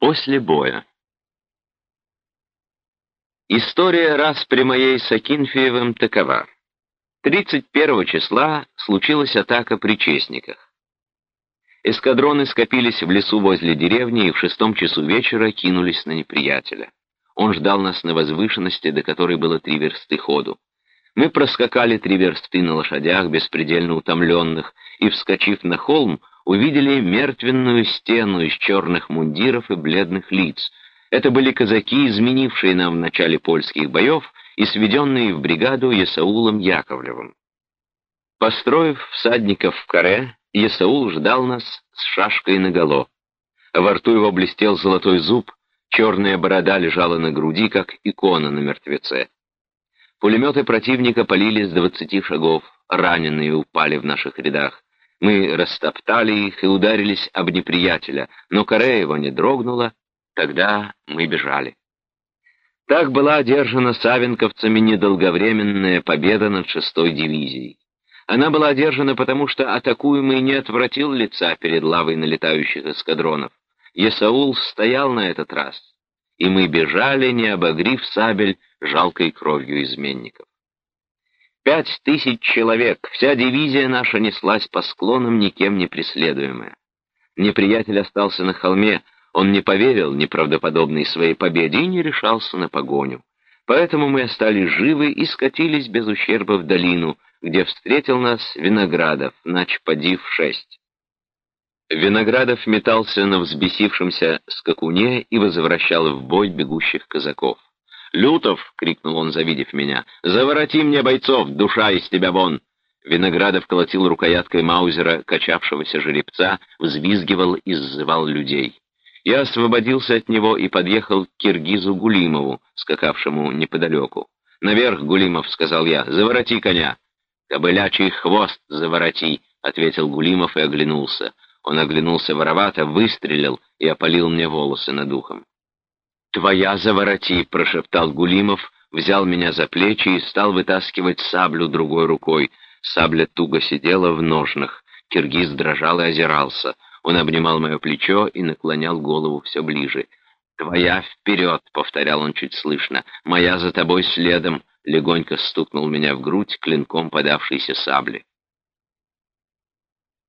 После боя. История раз при моей с Акинфеевым такова. 31 числа случилась атака при Честниках. Эскадроны скопились в лесу возле деревни и в шестом часу вечера кинулись на неприятеля. Он ждал нас на возвышенности, до которой было три версты ходу. Мы проскакали три версты на лошадях, беспредельно утомленных, и, вскочив на холм, увидели мертвенную стену из черных мундиров и бледных лиц. Это были казаки, изменившие нам в начале польских боев и сведенные в бригаду Есаулом Яковлевым. Построив всадников в каре, Есаул ждал нас с шашкой наголо. Во рту его блестел золотой зуб, черная борода лежала на груди, как икона на мертвеце. Пулеметы противника полили с двадцати шагов, раненые упали в наших рядах. Мы растоптали их и ударились об неприятеля, но коре его не дрогнула, тогда мы бежали. Так была одержана савенковцами недолговременная победа над шестой дивизией. Она была одержана потому, что атакуемый не отвратил лица перед лавой налетающих эскадронов. Есаул стоял на этот раз, и мы бежали, не обогрив сабель жалкой кровью изменников. Пять тысяч человек, вся дивизия наша неслась по склонам, никем не преследуемая. Неприятель остался на холме, он не поверил неправдоподобной своей победе и не решался на погоню. Поэтому мы остались живы и скатились без ущерба в долину, где встретил нас Виноградов, начпадив шесть. Виноградов метался на взбесившемся скакуне и возвращал в бой бегущих казаков. «Лютов!» — крикнул он, завидев меня. «Завороти мне бойцов, душа из тебя вон!» Виноградов колотил рукояткой Маузера, качавшегося жеребца, взвизгивал и сзывал людей. Я освободился от него и подъехал к киргизу Гулимову, скакавшему неподалеку. «Наверх, Гулимов!» — сказал я. «Завороти коня!» «Кобылячий хвост завороти!» — ответил Гулимов и оглянулся. Он оглянулся воровато, выстрелил и опалил мне волосы над ухом. «Твоя завороти!» — прошептал Гулимов, взял меня за плечи и стал вытаскивать саблю другой рукой. Сабля туго сидела в ножнах. Киргиз дрожал и озирался. Он обнимал мое плечо и наклонял голову все ближе. «Твоя вперед!» — повторял он чуть слышно. «Моя за тобой следом!» — легонько стукнул меня в грудь клинком подавшейся сабли.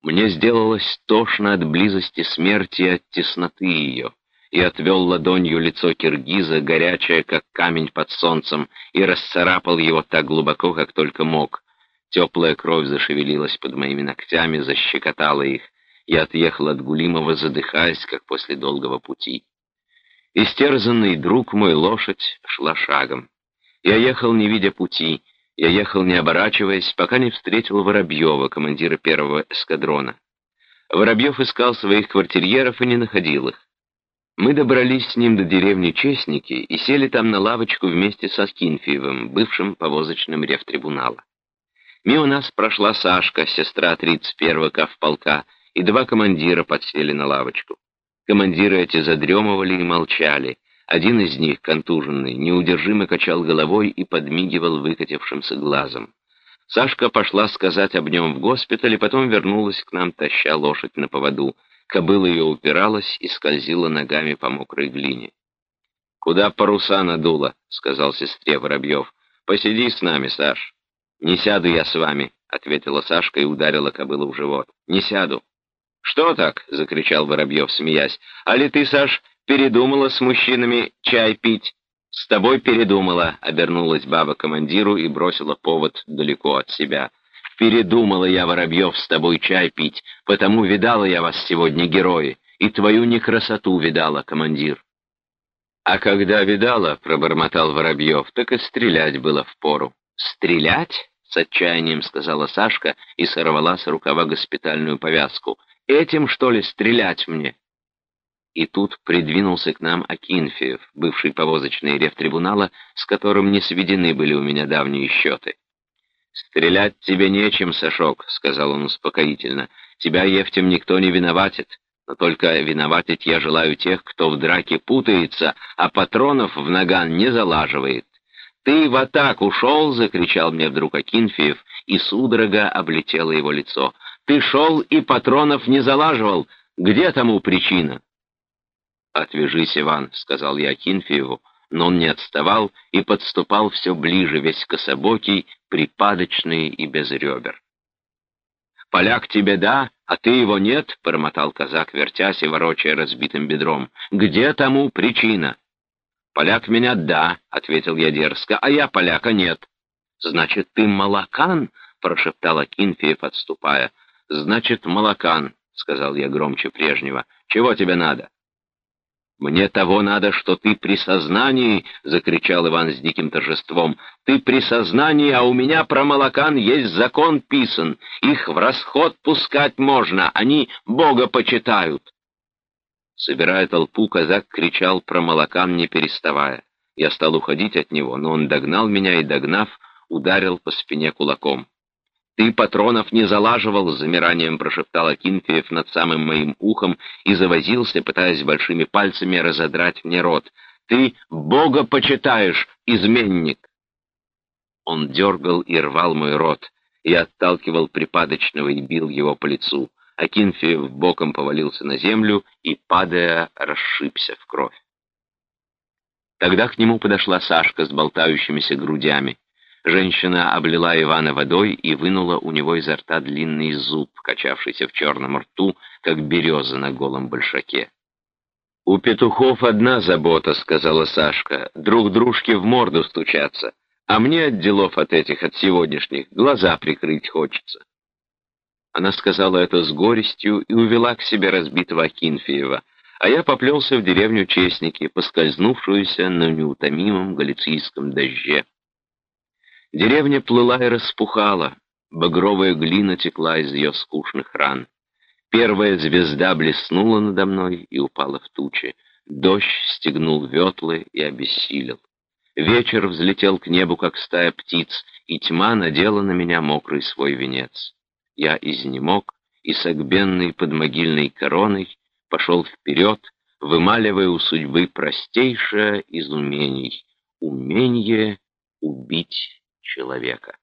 Мне сделалось тошно от близости смерти и от тесноты ее и отвел ладонью лицо киргиза, горячее, как камень под солнцем, и расцарапал его так глубоко, как только мог. Теплая кровь зашевелилась под моими ногтями, защекотала их. Я отъехал от Гулимова, задыхаясь, как после долгого пути. Истерзанный друг мой лошадь шла шагом. Я ехал, не видя пути, я ехал, не оборачиваясь, пока не встретил Воробьева, командира первого эскадрона. Воробьев искал своих квартирьеров и не находил их. Мы добрались с ним до деревни Честники и сели там на лавочку вместе со Скинфиевым, бывшим повозочным рефтрибунала. Мимо нас прошла Сашка, сестра 31-го кавполка, и два командира подсели на лавочку. Командиры эти задремывали и молчали. Один из них, контуженный, неудержимо качал головой и подмигивал выкатившимся глазом. Сашка пошла сказать об нем в госпитале, потом вернулась к нам, таща лошадь на поводу — Кобыла ее упиралась и скользила ногами по мокрой глине. «Куда паруса надуло?» — сказал сестре Воробьев. «Посиди с нами, Саш». «Не сяду я с вами», — ответила Сашка и ударила кобылу в живот. «Не сяду». «Что так?» — закричал Воробьев, смеясь. «А ли ты, Саш, передумала с мужчинами чай пить?» «С тобой передумала», — обернулась баба командиру и бросила повод далеко от себя. Передумала я, Воробьев, с тобой чай пить, потому видала я вас сегодня, герои, и твою некрасоту видала, командир. А когда видала, — пробормотал Воробьев, — так и стрелять было впору. Стрелять? — с отчаянием сказала Сашка и сорвала с рукава госпитальную повязку. Этим, что ли, стрелять мне? И тут придвинулся к нам Акинфеев, бывший повозочный рефтрибунала, с которым не сведены были у меня давние счеты. «Стрелять тебе нечем, Сашок», — сказал он успокоительно. «Тебя, Ефтем, никто не виноватит. Но только виноватить я желаю тех, кто в драке путается, а патронов в наган не залаживает». «Ты в атаку шел!» — закричал мне вдруг Акинфеев, и судорога облетела его лицо. «Ты шел и патронов не залаживал! Где тому причина?» «Отвяжись, Иван», — сказал я Акинфееву, но он не отставал и подступал все ближе, весь кособокий, припадочный и без ребер. «Поляк тебе да, а ты его нет», — промотал казак, вертясь и ворочая разбитым бедром. «Где тому причина?» «Поляк меня да», — ответил я дерзко, — «а я поляка нет». «Значит, ты молокан?» — прошептал Акинфеев, отступая. «Значит, молокан», — сказал я громче прежнего. «Чего тебе надо?» «Мне того надо, что ты при сознании!» — закричал Иван с диким торжеством. «Ты при сознании, а у меня про молокан есть закон писан. Их в расход пускать можно, они Бога почитают!» Собирая толпу, казак кричал про молокан, не переставая. Я стал уходить от него, но он догнал меня и, догнав, ударил по спине кулаком. «Ты патронов не залаживал», — замиранием прошептал Акинфеев над самым моим ухом и завозился, пытаясь большими пальцами разодрать мне рот. «Ты Бога почитаешь, изменник!» Он дергал и рвал мой рот. Я отталкивал припадочного и бил его по лицу. Акинфеев боком повалился на землю и, падая, расшибся в кровь. Тогда к нему подошла Сашка с болтающимися грудями. Женщина облила Ивана водой и вынула у него изо рта длинный зуб, качавшийся в черном рту, как береза на голом большаке. «У петухов одна забота», — сказала Сашка, — «друг дружке в морду стучаться, а мне от делов от этих, от сегодняшних, глаза прикрыть хочется». Она сказала это с горестью и увела к себе разбитого Акинфеева, а я поплелся в деревню Честники, поскользнувшуюся на неутомимом галицийском дожде. Деревня плыла и распухала, багровая глина текла из ее скучных ран. Первая звезда блеснула надо мной и упала в тучи. Дождь стегнул ветлы и обессилел. Вечер взлетел к небу, как стая птиц, и тьма надела на меня мокрый свой венец. Я изнемог и, согбенный под могильной короной, пошел вперед, вымаливая у судьбы простейшее из умений — умение убить человека.